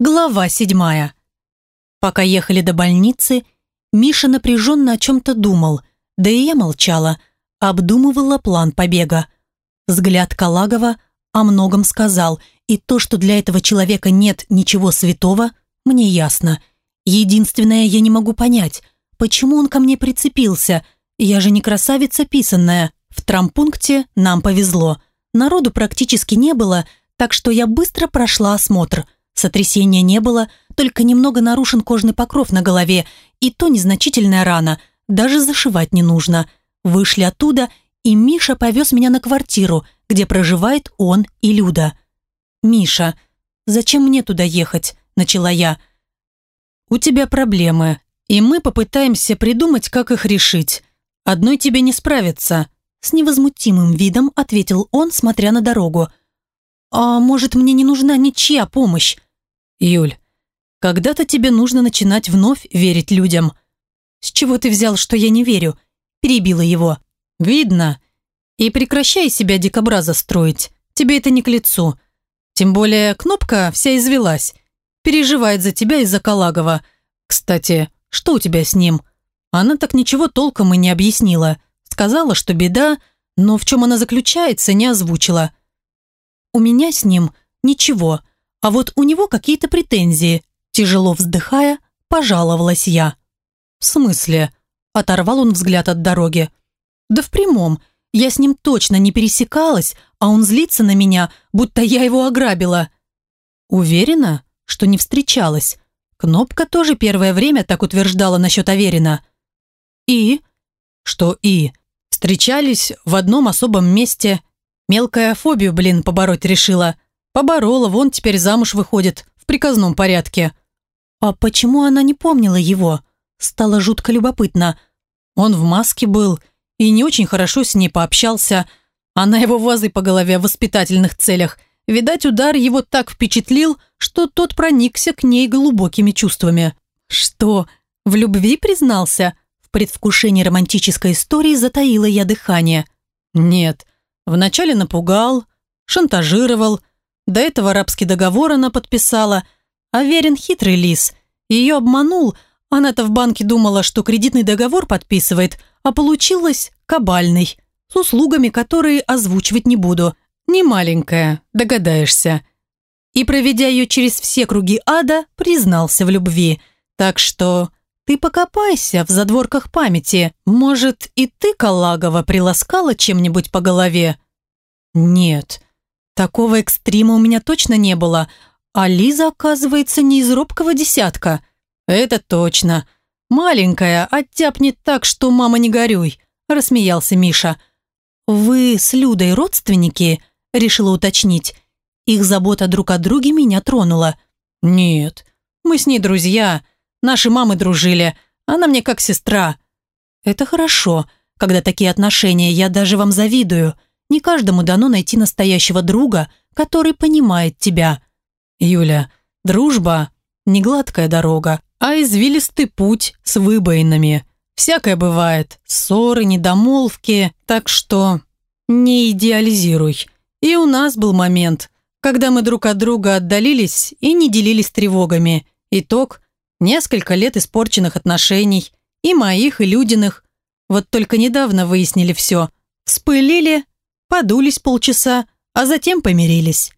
Глава седьмая. Пока ехали до больницы, Миша напряженно о чем-то думал, да и я молчала, обдумывала план побега. Взгляд Калагова о многом сказал, и то, что для этого человека нет ничего святого, мне ясно. Единственное, я не могу понять, почему он ко мне прицепился. Я же не красавица писанная. В трампункте нам повезло. Народу практически не было, так что я быстро прошла осмотр. Сотрясения не было, только немного нарушен кожный покров на голове, и то незначительная рана, даже зашивать не нужно. Вышли оттуда, и Миша повез меня на квартиру, где проживает он и Люда. «Миша, зачем мне туда ехать?» – начала я. «У тебя проблемы, и мы попытаемся придумать, как их решить. Одной тебе не справиться», – с невозмутимым видом ответил он, смотря на дорогу. «А может, мне не нужна ничья помощь?» «Юль, когда-то тебе нужно начинать вновь верить людям». «С чего ты взял, что я не верю?» – перебила его. «Видно. И прекращай себя дикобраза строить. Тебе это не к лицу. Тем более кнопка вся извелась. Переживает за тебя из-за Калагова. Кстати, что у тебя с ним?» Она так ничего толком и не объяснила. Сказала, что беда, но в чем она заключается, не озвучила. «У меня с ним ничего, а вот у него какие-то претензии», тяжело вздыхая, пожаловалась я. «В смысле?» – оторвал он взгляд от дороги. «Да в прямом. Я с ним точно не пересекалась, а он злится на меня, будто я его ограбила». «Уверена, что не встречалась?» Кнопка тоже первое время так утверждала насчет Аверина. «И?» «Что «и?» Встречались в одном особом месте. Мелкая фобию, блин, побороть решила. Поборола, вон теперь замуж выходит, в приказном порядке». «А почему она не помнила его?» Стало жутко любопытно. Он в маске был и не очень хорошо с ней пообщался. Она его вазой по голове в воспитательных целях. Видать, удар его так впечатлил, что тот проникся к ней глубокими чувствами. «Что, в любви признался?» В предвкушении романтической истории затаила я дыхание. «Нет, вначале напугал, шантажировал. До этого арабский договор она подписала. А верен хитрый лис. Ее обманул. Она-то в банке думала, что кредитный договор подписывает, а получилось кабальный, с услугами, которые озвучивать не буду. Не маленькая, догадаешься. И, проведя ее через все круги ада, признался в любви. Так что ты покопайся в задворках памяти. Может, и ты, Калагова, приласкала чем-нибудь по голове? Нет, такого экстрима у меня точно не было. А Лиза, оказывается, не из робкого десятка. Это точно. «Маленькая, оттяпнет так, что мама не горюй», – рассмеялся Миша. «Вы с Людой родственники?» – решила уточнить. Их забота друг о друге меня тронула. «Нет, мы с ней друзья. Наши мамы дружили. Она мне как сестра». «Это хорошо. Когда такие отношения, я даже вам завидую. Не каждому дано найти настоящего друга, который понимает тебя». «Юля, дружба – не гладкая дорога, а извилистый путь с выбоинами. Всякое бывает, ссоры, недомолвки, так что не идеализируй. И у нас был момент, когда мы друг от друга отдалились и не делились тревогами. Итог – несколько лет испорченных отношений, и моих, и Людиных. Вот только недавно выяснили все. Вспылили, подулись полчаса, а затем помирились.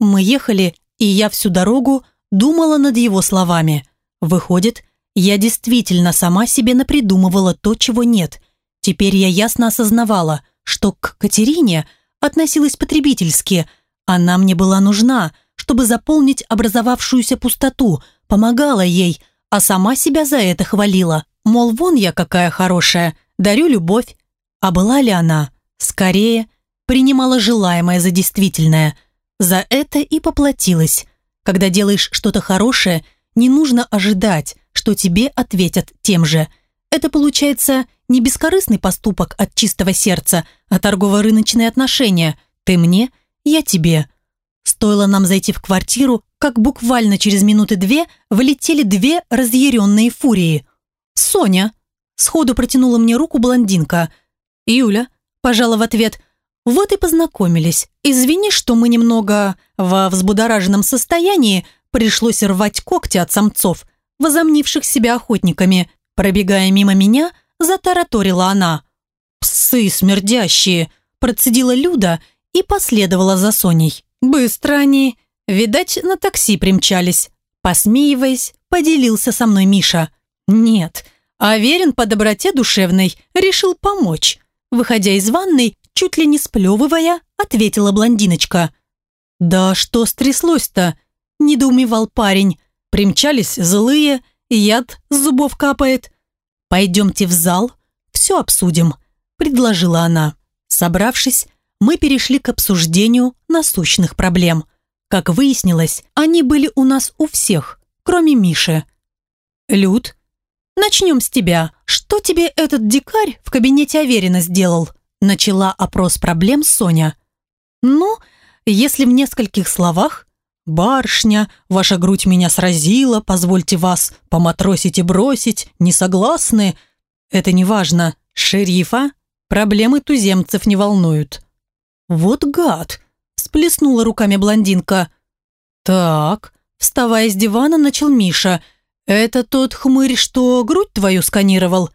Мы ехали, и я всю дорогу думала над его словами – Выходит, я действительно сама себе напридумывала то, чего нет. Теперь я ясно осознавала, что к Катерине относилась потребительски. Она мне была нужна, чтобы заполнить образовавшуюся пустоту, помогала ей, а сама себя за это хвалила. Мол, вон я какая хорошая, дарю любовь. А была ли она? Скорее, принимала желаемое за действительное. За это и поплатилась. Когда делаешь что-то хорошее – не нужно ожидать, что тебе ответят тем же. Это получается не бескорыстный поступок от чистого сердца, а торгово-рыночные отношения. Ты мне, я тебе. Стоило нам зайти в квартиру, как буквально через минуты две влетели две разъяренные фурии. «Соня!» – сходу протянула мне руку блондинка. «Юля!» – пожала в ответ. «Вот и познакомились. Извини, что мы немного во взбудораженном состоянии, пришлось рвать когти от самцов, возомнивших себя охотниками. Пробегая мимо меня, затараторила она. «Псы смердящие!» процедила Люда и последовала за Соней. Быстро они, видать, на такси примчались. Посмеиваясь, поделился со мной Миша. Нет, Аверин по доброте душевной решил помочь. Выходя из ванной, чуть ли не сплевывая, ответила блондиночка. «Да что стряслось-то?» – недоумевал парень. Примчались злые, яд с зубов капает. «Пойдемте в зал, все обсудим», – предложила она. Собравшись, мы перешли к обсуждению насущных проблем. Как выяснилось, они были у нас у всех, кроме Миши. «Люд, начнем с тебя. Что тебе этот дикарь в кабинете Аверина сделал?» Начала опрос проблем Соня. «Ну, если в нескольких словах, «Барышня, ваша грудь меня сразила, позвольте вас поматросить и бросить, не согласны?» «Это не важно. Шерифа Проблемы туземцев не волнуют». «Вот гад!» – сплеснула руками блондинка. «Так», – вставая с дивана, начал Миша. «Это тот хмырь, что грудь твою сканировал?»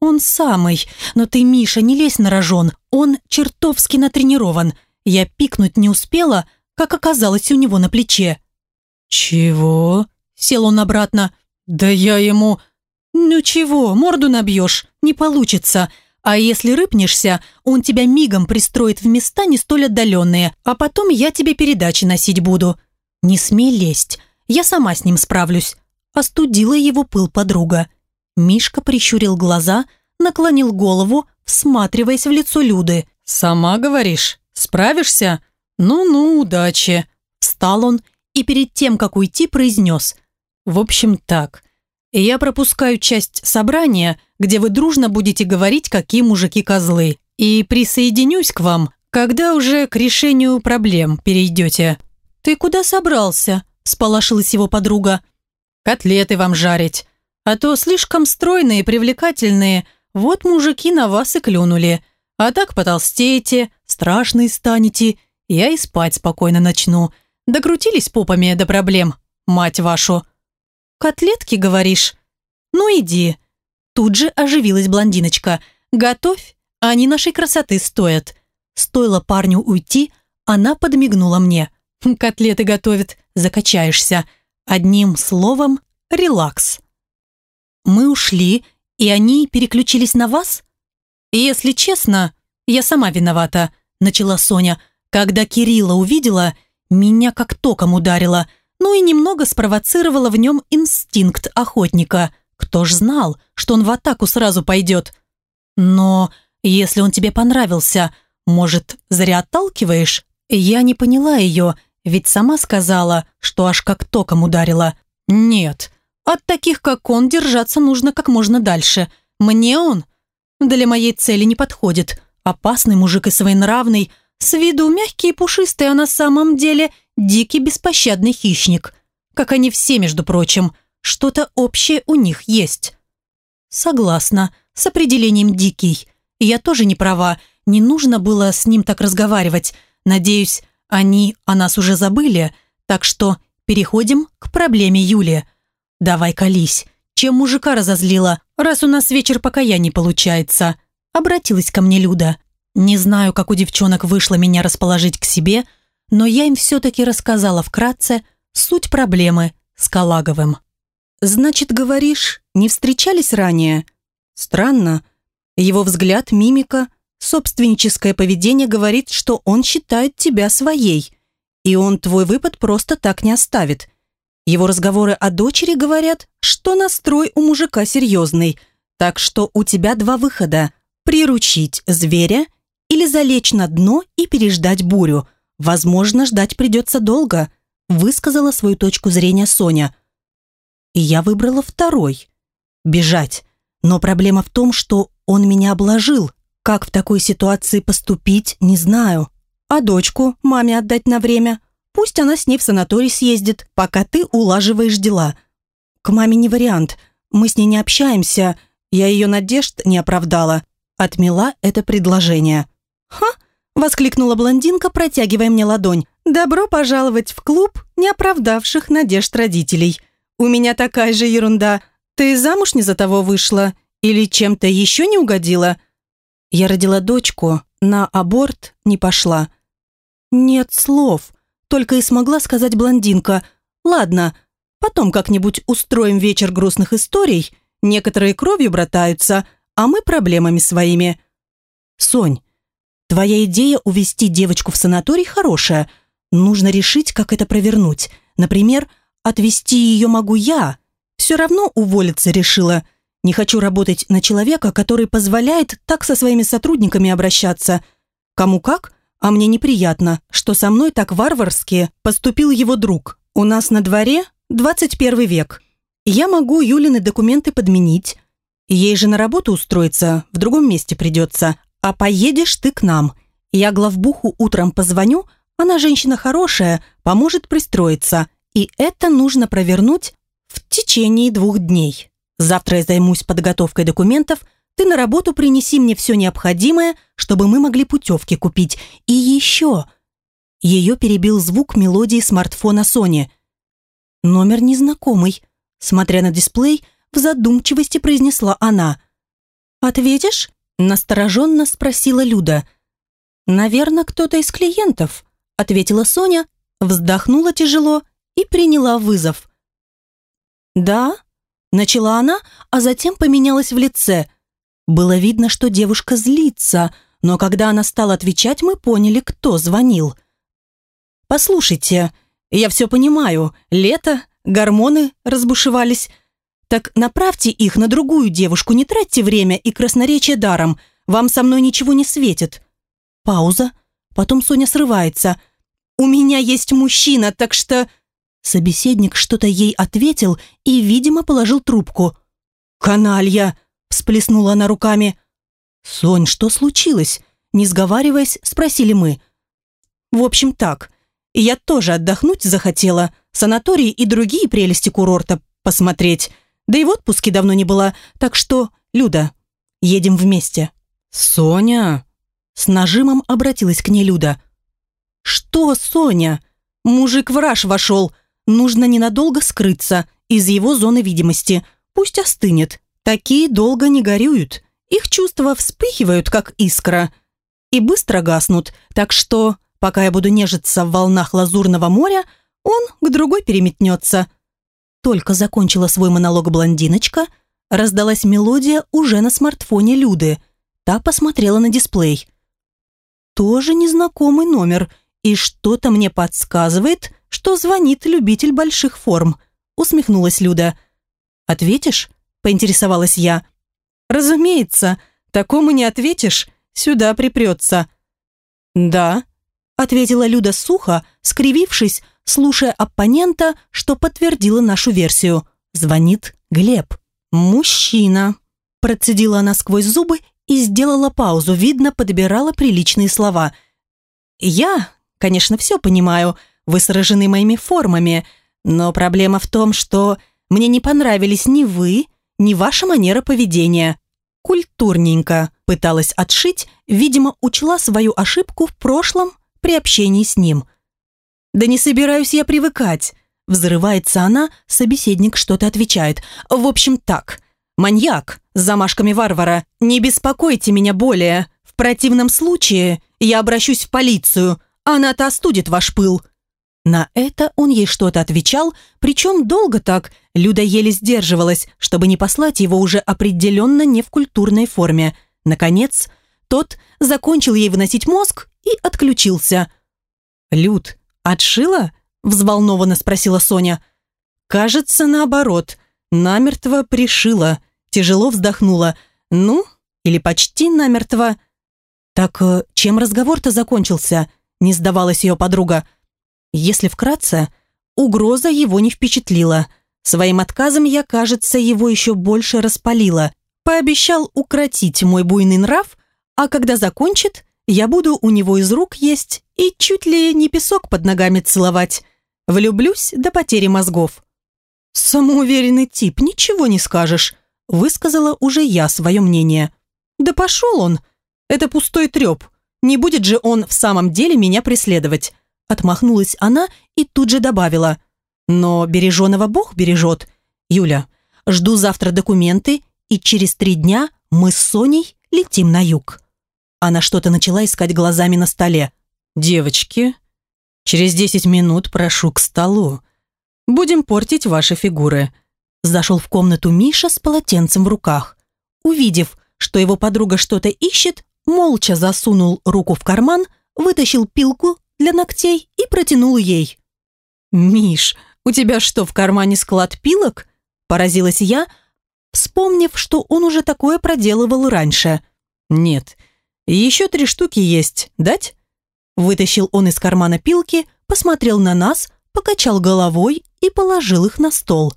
«Он самый, но ты, Миша, не лезь на рожон, он чертовски натренирован. Я пикнуть не успела, как оказалось у него на плече». «Чего?» – сел он обратно. «Да я ему...» «Ну чего, морду набьешь, не получится. А если рыпнешься, он тебя мигом пристроит в места не столь отдаленные, а потом я тебе передачи носить буду. Не смей лезть, я сама с ним справлюсь. Остудила его пыл подруга. Мишка прищурил глаза, наклонил голову, всматриваясь в лицо Люды. «Сама говоришь? Справишься? Ну-ну, удачи!» Встал он и перед тем, как уйти, произнес. «В общем так, я пропускаю часть собрания, где вы дружно будете говорить, какие мужики козлы, и присоединюсь к вам, когда уже к решению проблем перейдете». «Ты куда собрался?» – сполошилась его подруга. «Котлеты вам жарить. А то слишком стройные и привлекательные, вот мужики на вас и клюнули. А так потолстеете, страшные станете, я и спать спокойно начну. Докрутились попами до проблем, мать вашу». «Котлетки, говоришь?» «Ну иди». Тут же оживилась блондиночка. «Готовь, они нашей красоты стоят». Стоило парню уйти, она подмигнула мне. «Хм, «Котлеты готовит, закачаешься. Одним словом, релакс». Мы ушли, и они переключились на вас? Если честно, я сама виновата, начала Соня. Когда Кирилла увидела, меня как током ударило – ну и немного спровоцировала в нем инстинкт охотника. Кто ж знал, что он в атаку сразу пойдет? Но если он тебе понравился, может, зря отталкиваешь? Я не поняла ее, ведь сама сказала, что аж как током ударила. Нет, от таких, как он, держаться нужно как можно дальше. Мне он для моей цели не подходит. Опасный мужик и своенравный, с виду мягкий и пушистый, а на самом деле дикий беспощадный хищник. Как они все, между прочим. Что-то общее у них есть. Согласна, с определением «дикий». Я тоже не права, не нужно было с ним так разговаривать. Надеюсь, они о нас уже забыли, так что переходим к проблеме Юли. Давай колись. Чем мужика разозлила, раз у нас вечер покаяния получается? Обратилась ко мне Люда. Не знаю, как у девчонок вышло меня расположить к себе, но я им все-таки рассказала вкратце суть проблемы с Калаговым. «Значит, говоришь, не встречались ранее?» «Странно. Его взгляд, мимика, собственническое поведение говорит, что он считает тебя своей, и он твой выпад просто так не оставит. Его разговоры о дочери говорят, что настрой у мужика серьезный, так что у тебя два выхода – приручить зверя – или залечь на дно и переждать бурю. Возможно, ждать придется долго, высказала свою точку зрения Соня. И я выбрала второй. Бежать. Но проблема в том, что он меня обложил. Как в такой ситуации поступить, не знаю. А дочку маме отдать на время. Пусть она с ней в санаторий съездит, пока ты улаживаешь дела. К маме не вариант. Мы с ней не общаемся. Я ее надежд не оправдала. Отмела это предложение. «Ха!» – воскликнула блондинка, протягивая мне ладонь. добро пожаловать в клуб неоправдавших надежд родителей. У меня такая же ерунда. Ты замуж не за того вышла? Или чем-то еще не угодила?» Я родила дочку, на аборт не пошла. «Нет слов», только и смогла сказать блондинка. «Ладно, потом как-нибудь устроим вечер грустных историй. Некоторые кровью братаются, а мы проблемами своими». «Сонь, твоя идея увести девочку в санаторий хорошая. Нужно решить, как это провернуть. Например, отвезти ее могу я. Все равно уволиться решила. Не хочу работать на человека, который позволяет так со своими сотрудниками обращаться. Кому как, а мне неприятно, что со мной так варварски поступил его друг. У нас на дворе 21 век. Я могу Юлины документы подменить. Ей же на работу устроиться в другом месте придется. А поедешь ты к нам. Я главбуху утром позвоню, она женщина хорошая, поможет пристроиться. И это нужно провернуть в течение двух дней. Завтра я займусь подготовкой документов, ты на работу принеси мне все необходимое, чтобы мы могли путевки купить. И еще...» Ее перебил звук мелодии смартфона Сони. «Номер незнакомый», — смотря на дисплей, в задумчивости произнесла она. «Ответишь?» — настороженно спросила Люда. «Наверное, кто-то из клиентов», — ответила Соня, вздохнула тяжело и приняла вызов. «Да?» Начала она, а затем поменялась в лице. Было видно, что девушка злится, но когда она стала отвечать, мы поняли, кто звонил. «Послушайте, я все понимаю. Лето, гормоны разбушевались. Так направьте их на другую девушку, не тратьте время и красноречие даром. Вам со мной ничего не светит». Пауза. Потом Соня срывается. «У меня есть мужчина, так что...» Собеседник что-то ей ответил и, видимо, положил трубку. «Каналья!» – всплеснула она руками. «Сонь, что случилось?» Не сговариваясь, спросили мы. «В общем, так. Я тоже отдохнуть захотела, санатории и другие прелести курорта посмотреть. Да и в отпуске давно не была, так что, Люда, едем вместе». «Соня?» С нажимом обратилась к ней Люда. «Что, Соня?» Мужик в раж вошел, Нужно ненадолго скрыться из его зоны видимости. Пусть остынет. Такие долго не горюют. Их чувства вспыхивают, как искра. И быстро гаснут. Так что, пока я буду нежиться в волнах лазурного моря, он к другой переметнется. Только закончила свой монолог блондиночка, раздалась мелодия уже на смартфоне Люды. Та посмотрела на дисплей. Тоже незнакомый номер, и что-то мне подсказывает, что звонит любитель больших форм», усмехнулась Люда. «Ответишь?» – поинтересовалась я. «Разумеется, такому не ответишь, сюда припрется». «Да», – ответила Люда сухо, скривившись, слушая оппонента, что подтвердило нашу версию. Звонит Глеб. «Мужчина», – процедила она сквозь зубы и сделала паузу, видно, подбирала приличные слова. «Я, конечно, все понимаю», – вы сражены моими формами, но проблема в том, что мне не понравились ни вы, ни ваша манера поведения. Культурненько пыталась отшить, видимо, учла свою ошибку в прошлом при общении с ним. «Да не собираюсь я привыкать», Взрывается она, собеседник что-то отвечает. «В общем, так. Маньяк с замашками варвара. Не беспокойте меня более. В противном случае я обращусь в полицию. Она-то остудит ваш пыл. На это он ей что-то отвечал, причем долго так, Люда еле сдерживалась, чтобы не послать его уже определенно не в культурной форме. Наконец, тот закончил ей выносить мозг и отключился. «Люд, отшила?» – взволнованно спросила Соня. «Кажется, наоборот. Намертво пришила». Тяжело вздохнула. «Ну, или почти намертво». «Так э, чем разговор-то закончился?» – не сдавалась ее подруга. «Да». Если вкратце, угроза его не впечатлила. Своим отказом я, кажется, его еще больше распалила. Пообещал укротить мой буйный нрав, а когда закончит, я буду у него из рук есть и чуть ли не песок под ногами целовать. Влюблюсь до потери мозгов. «Самоуверенный тип, ничего не скажешь», высказала уже я свое мнение. «Да пошел он! Это пустой треп. Не будет же он в самом деле меня преследовать. Отмахнулась она и тут же добавила. Но береженого Бог бережет. Юля, жду завтра документы, и через три дня мы с Соней летим на юг. Она что-то начала искать глазами на столе. «Девочки, через десять минут прошу к столу. Будем портить ваши фигуры». Зашел в комнату Миша с полотенцем в руках. Увидев, что его подруга что-то ищет, молча засунул руку в карман, вытащил пилку для ногтей и протянул ей. «Миш, у тебя что, в кармане склад пилок?» Поразилась я, вспомнив, что он уже такое проделывал раньше. «Нет, еще три штуки есть. Дать?» Вытащил он из кармана пилки, посмотрел на нас, покачал головой и положил их на стол.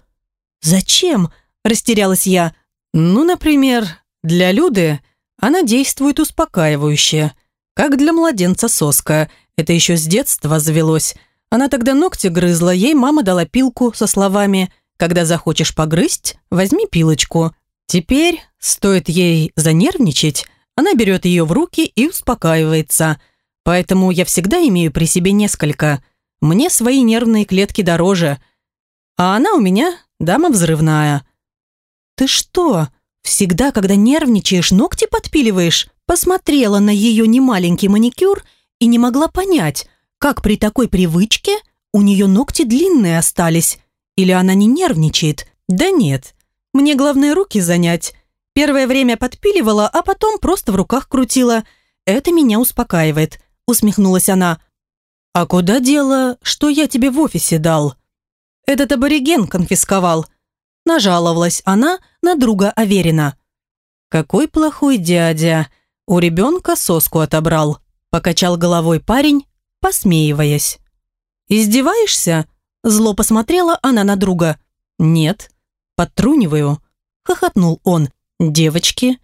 «Зачем?» – растерялась я. «Ну, например, для Люды она действует успокаивающе, как для младенца соска. Это еще с детства завелось. Она тогда ногти грызла, ей мама дала пилку со словами «Когда захочешь погрызть, возьми пилочку». Теперь, стоит ей занервничать, она берет ее в руки и успокаивается. Поэтому я всегда имею при себе несколько. Мне свои нервные клетки дороже. А она у меня дама взрывная. «Ты что?» Всегда, когда нервничаешь, ногти подпиливаешь. Посмотрела на ее немаленький маникюр и не могла понять, как при такой привычке у нее ногти длинные остались. Или она не нервничает. Да нет, мне главное руки занять. Первое время подпиливала, а потом просто в руках крутила. Это меня успокаивает, усмехнулась она. А куда дело, что я тебе в офисе дал? Этот абориген конфисковал. Нажаловалась она на друга Аверина. «Какой плохой дядя! У ребенка соску отобрал», покачал головой парень, посмеиваясь. «Издеваешься?» Зло посмотрела она на друга. «Нет, подтруниваю», хохотнул он. «Девочки,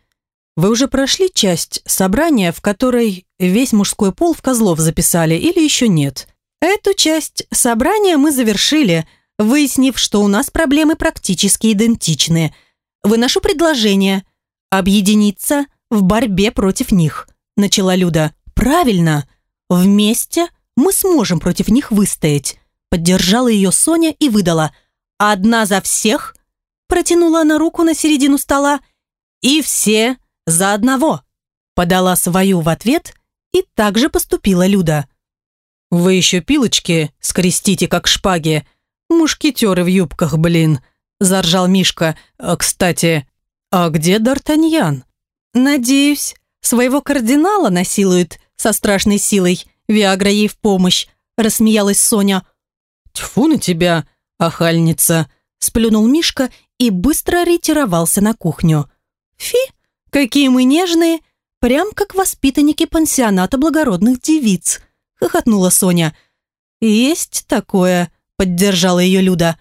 вы уже прошли часть собрания, в которой весь мужской пол в козлов записали или еще нет?» «Эту часть собрания мы завершили», выяснив, что у нас проблемы практически идентичны. Выношу предложение объединиться в борьбе против них, начала Люда. Правильно. Вместе мы сможем против них выстоять. Поддержала ее Соня и выдала. Одна за всех. Протянула она руку на середину стола. И все за одного. Подала свою в ответ и также поступила Люда. «Вы еще пилочки скрестите, как шпаги», «Мушкетеры в юбках, блин!» – заржал Мишка. «А, «Кстати, а где Д'Артаньян?» «Надеюсь, своего кардинала насилует со страшной силой. Виагра ей в помощь», – рассмеялась Соня. «Тьфу на тебя, охальница!» – сплюнул Мишка и быстро ретировался на кухню. «Фи, какие мы нежные! Прям как воспитанники пансионата благородных девиц!» – хохотнула Соня. «Есть такое!» поддержала ее Люда.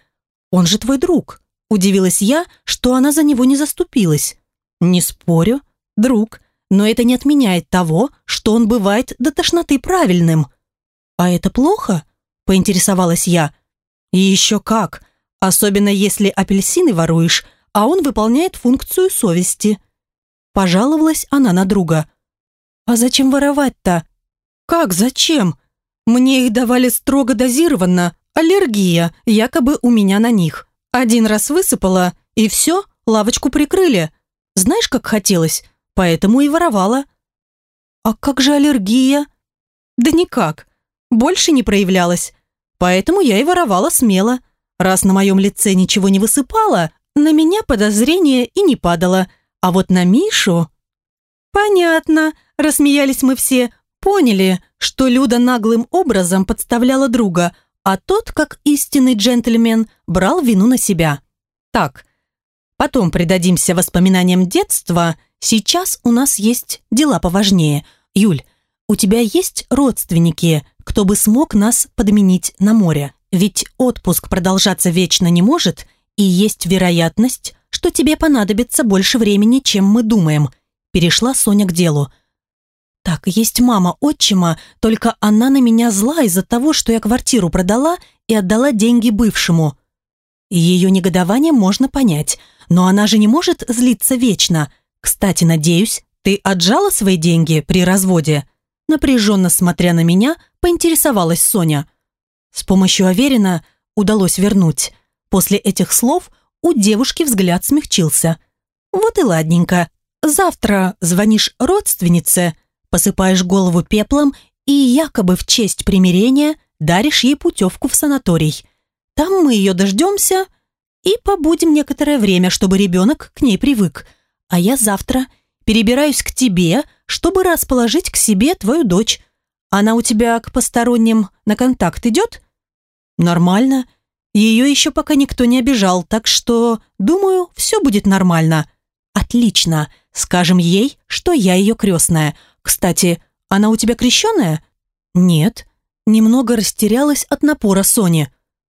«Он же твой друг». Удивилась я, что она за него не заступилась. «Не спорю, друг, но это не отменяет того, что он бывает до тошноты правильным». «А это плохо?» – поинтересовалась я. «И еще как, особенно если апельсины воруешь, а он выполняет функцию совести». Пожаловалась она на друга. «А зачем воровать-то?» «Как зачем? Мне их давали строго дозированно, Аллергия, якобы у меня на них. Один раз высыпала, и все, лавочку прикрыли. Знаешь, как хотелось, поэтому и воровала. А как же аллергия? Да никак. Больше не проявлялась. Поэтому я и воровала смело. Раз на моем лице ничего не высыпало, на меня подозрение и не падало. А вот на Мишу... Понятно, рассмеялись мы все. Поняли, что Люда наглым образом подставляла друга – а тот, как истинный джентльмен, брал вину на себя. Так, потом предадимся воспоминаниям детства, сейчас у нас есть дела поважнее. Юль, у тебя есть родственники, кто бы смог нас подменить на море? Ведь отпуск продолжаться вечно не может, и есть вероятность, что тебе понадобится больше времени, чем мы думаем. Перешла Соня к делу. Так, есть мама отчима, только она на меня зла из-за того, что я квартиру продала и отдала деньги бывшему. Ее негодование можно понять, но она же не может злиться вечно. Кстати, надеюсь, ты отжала свои деньги при разводе? Напряженно смотря на меня, поинтересовалась Соня. С помощью Аверина удалось вернуть. После этих слов у девушки взгляд смягчился. «Вот и ладненько. Завтра звонишь родственнице, посыпаешь голову пеплом и якобы в честь примирения даришь ей путевку в санаторий. Там мы ее дождемся и побудем некоторое время, чтобы ребенок к ней привык. А я завтра перебираюсь к тебе, чтобы расположить к себе твою дочь. Она у тебя к посторонним на контакт идет?» «Нормально. Ее еще пока никто не обижал, так что, думаю, все будет нормально». «Отлично. Скажем ей, что я ее крестная. Кстати, она у тебя крещеная?» «Нет». Немного растерялась от напора Сони.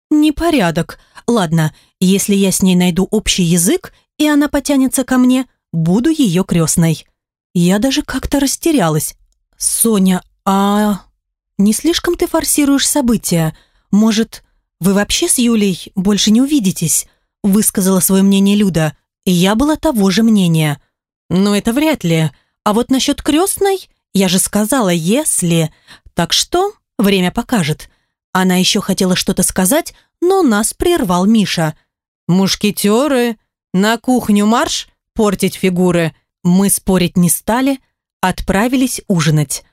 «Непорядок. Ладно, если я с ней найду общий язык, и она потянется ко мне, буду ее крестной». Я даже как-то растерялась. «Соня, а не слишком ты форсируешь события? Может, вы вообще с Юлей больше не увидитесь?» высказала свое мнение Люда. Я была того же мнения. «Но это вряд ли. А вот насчет крестной, я же сказала, если. Так что время покажет». Она еще хотела что-то сказать, но нас прервал Миша. «Мушкетеры, на кухню марш, портить фигуры». Мы спорить не стали, отправились ужинать.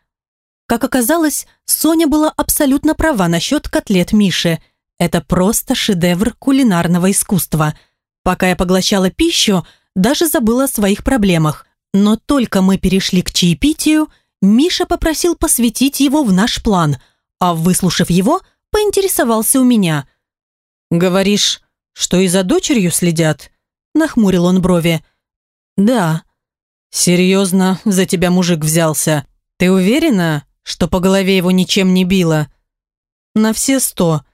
Как оказалось, Соня была абсолютно права насчет котлет Миши. Это просто шедевр кулинарного искусства. Пока я поглощала пищу, даже забыла о своих проблемах. Но только мы перешли к чаепитию, Миша попросил посвятить его в наш план, а выслушав его, поинтересовался у меня. «Говоришь, что и за дочерью следят?» Нахмурил он брови. «Да». «Серьезно, за тебя мужик взялся. Ты уверена, что по голове его ничем не било?» «На все сто».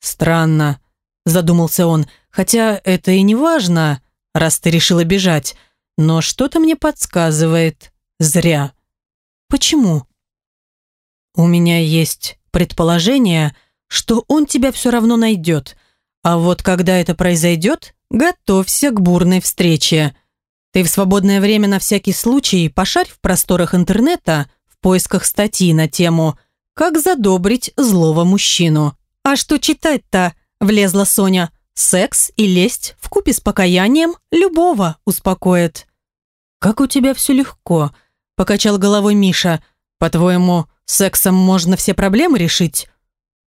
«Странно», – задумался он, «хотя это и не важно, раз ты решила бежать, но что-то мне подсказывает. Зря». «Почему?» «У меня есть предположение, что он тебя все равно найдет, а вот когда это произойдет, готовься к бурной встрече. Ты в свободное время на всякий случай пошарь в просторах интернета в поисках статьи на тему «Как задобрить злого мужчину». «А что читать-то?» – влезла Соня. «Секс и лесть в купе с покаянием любого успокоит». «Как у тебя все легко», – покачал головой Миша. «По-твоему, сексом можно все проблемы решить?»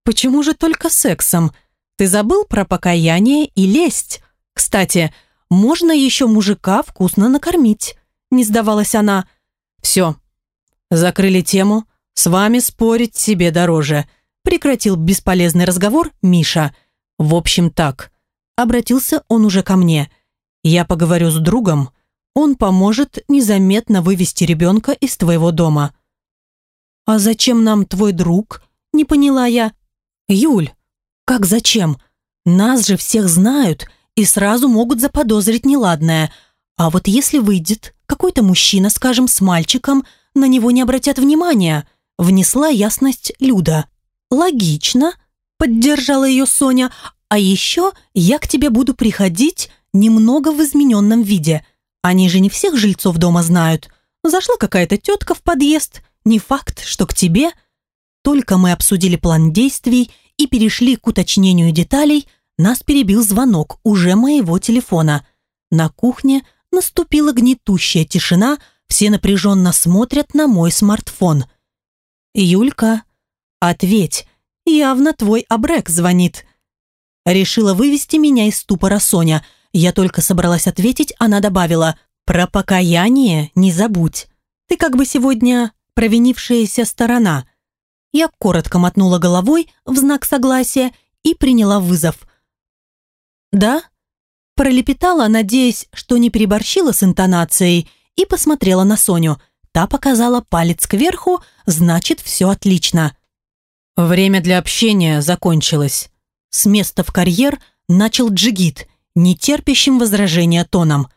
«Почему же только сексом? Ты забыл про покаяние и лесть? Кстати, можно еще мужика вкусно накормить», – не сдавалась она. «Все, закрыли тему, с вами спорить себе дороже», – Прекратил бесполезный разговор Миша. «В общем так», — обратился он уже ко мне. «Я поговорю с другом, он поможет незаметно вывести ребенка из твоего дома». «А зачем нам твой друг?» — не поняла я. «Юль, как зачем? Нас же всех знают и сразу могут заподозрить неладное. А вот если выйдет какой-то мужчина, скажем, с мальчиком, на него не обратят внимания», — внесла ясность Люда. «Логично», — поддержала ее Соня. «А еще я к тебе буду приходить немного в измененном виде. Они же не всех жильцов дома знают. Зашла какая-то тетка в подъезд. Не факт, что к тебе». Только мы обсудили план действий и перешли к уточнению деталей, нас перебил звонок уже моего телефона. На кухне наступила гнетущая тишина, все напряженно смотрят на мой смартфон. «Юлька», «Ответь, явно твой абрек звонит». Решила вывести меня из ступора Соня. Я только собралась ответить, она добавила «Про покаяние не забудь. Ты как бы сегодня провинившаяся сторона». Я коротко мотнула головой в знак согласия и приняла вызов. «Да?» Пролепетала, надеясь, что не переборщила с интонацией, и посмотрела на Соню. Та показала палец кверху, значит, все отлично. Время для общения закончилось. С места в карьер начал Джигит, нетерпящим возражения тоном.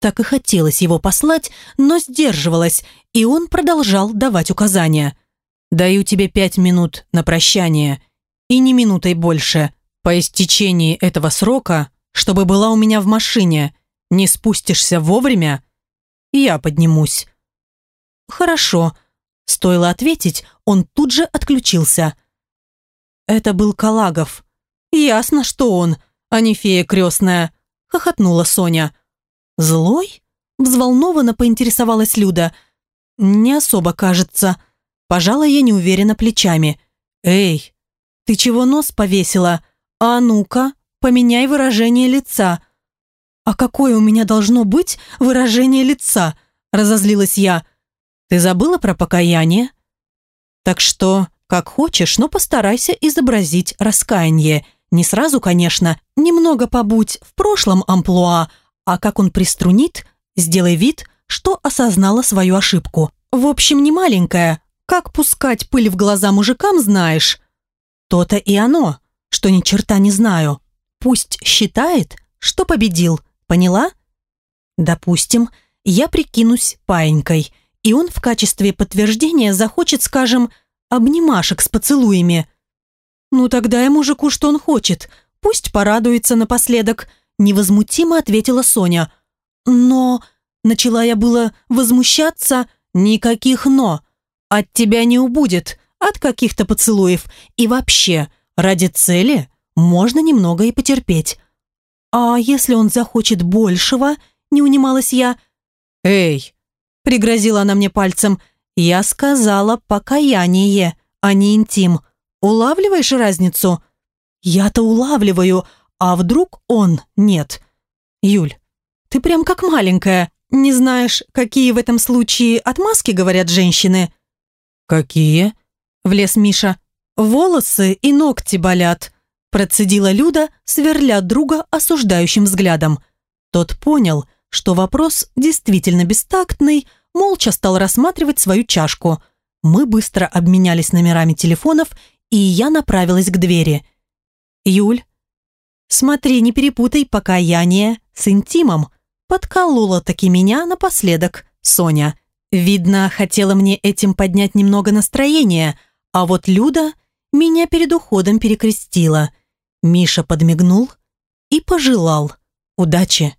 Так и хотелось его послать, но сдерживалась, и он продолжал давать указания. «Даю тебе пять минут на прощание, и не минутой больше. По истечении этого срока, чтобы была у меня в машине, не спустишься вовремя, я поднимусь». «Хорошо», Стоило ответить, он тут же отключился. Это был Калагов. Ясно, что он, а не фея крестная, хохотнула Соня. Злой? Взволнованно поинтересовалась Люда. Не особо кажется. Пожала я неуверенно плечами. Эй, ты чего нос повесила? А ну-ка, поменяй выражение лица. А какое у меня должно быть выражение лица? Разозлилась я. Ты забыла про покаяние? Так что, как хочешь, но постарайся изобразить раскаяние. Не сразу, конечно, немного побудь в прошлом амплуа, а как он приструнит, сделай вид, что осознала свою ошибку. В общем, не маленькая. Как пускать пыль в глаза мужикам, знаешь? То-то и оно, что ни черта не знаю. Пусть считает, что победил, поняла? Допустим, я прикинусь паенькой – и он в качестве подтверждения захочет, скажем, обнимашек с поцелуями. Ну тогда и мужику, что он хочет, пусть порадуется напоследок, невозмутимо ответила Соня. Но, начала я было возмущаться, никаких «но». От тебя не убудет, от каких-то поцелуев. И вообще, ради цели можно немного и потерпеть. А если он захочет большего, не унималась я. «Эй, Пригрозила она мне пальцем. Я сказала покаяние, а не интим. Улавливаешь разницу? Я-то улавливаю, а вдруг он нет? Юль, ты прям как маленькая. Не знаешь, какие в этом случае отмазки говорят женщины? Какие? Влез Миша. Волосы и ногти болят. Процедила Люда, сверля друга осуждающим взглядом. Тот понял, что вопрос действительно бестактный, молча стал рассматривать свою чашку. Мы быстро обменялись номерами телефонов, и я направилась к двери. «Юль, смотри, не перепутай покаяние с интимом», подколола таки меня напоследок Соня. Видно, хотела мне этим поднять немного настроение, а вот Люда меня перед уходом перекрестила. Миша подмигнул и пожелал удачи.